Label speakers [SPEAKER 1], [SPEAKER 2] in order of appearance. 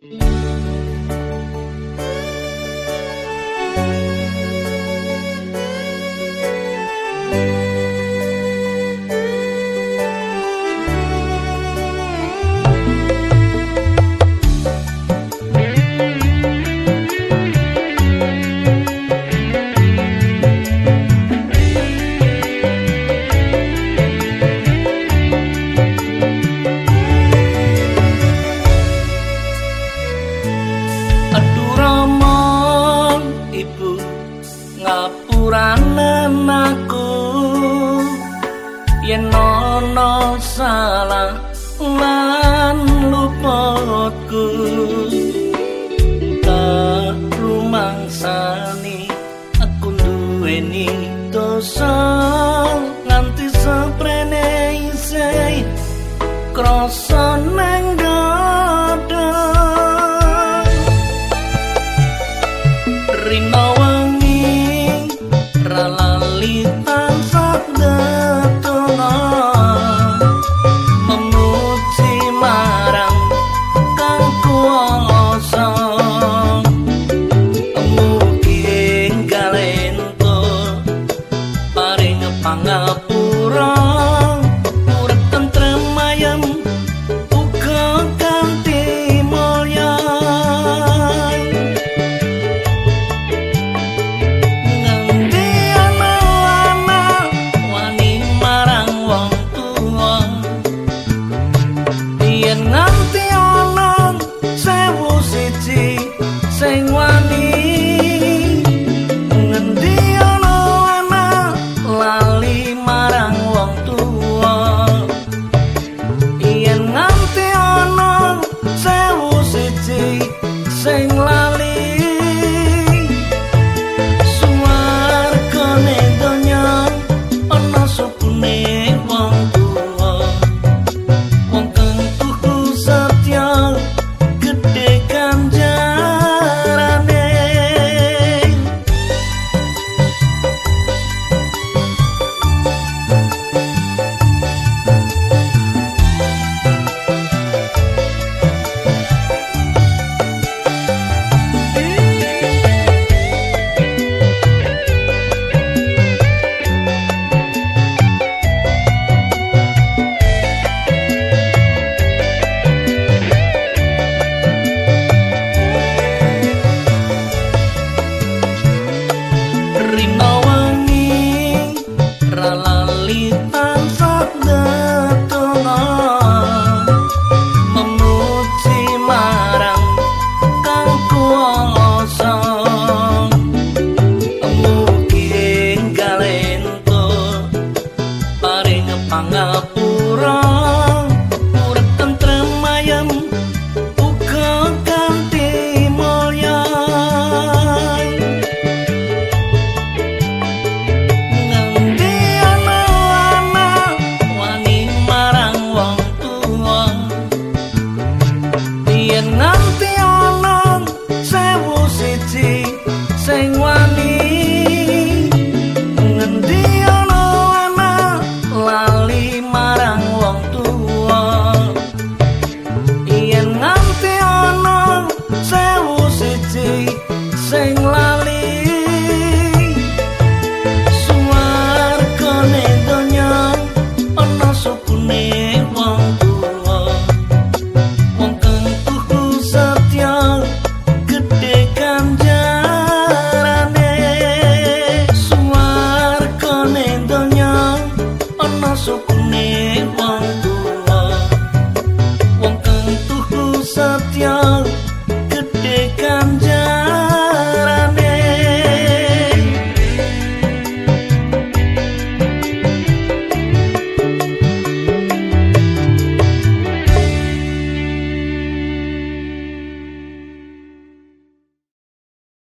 [SPEAKER 1] Música yen ana salah lan luputku tak rumangsani aku duweni sing line. tanggal pura pura tentrem ayam uga kanthi mulya ngendi ana wani marang wong tua. Yen nganti ana sewu siji sing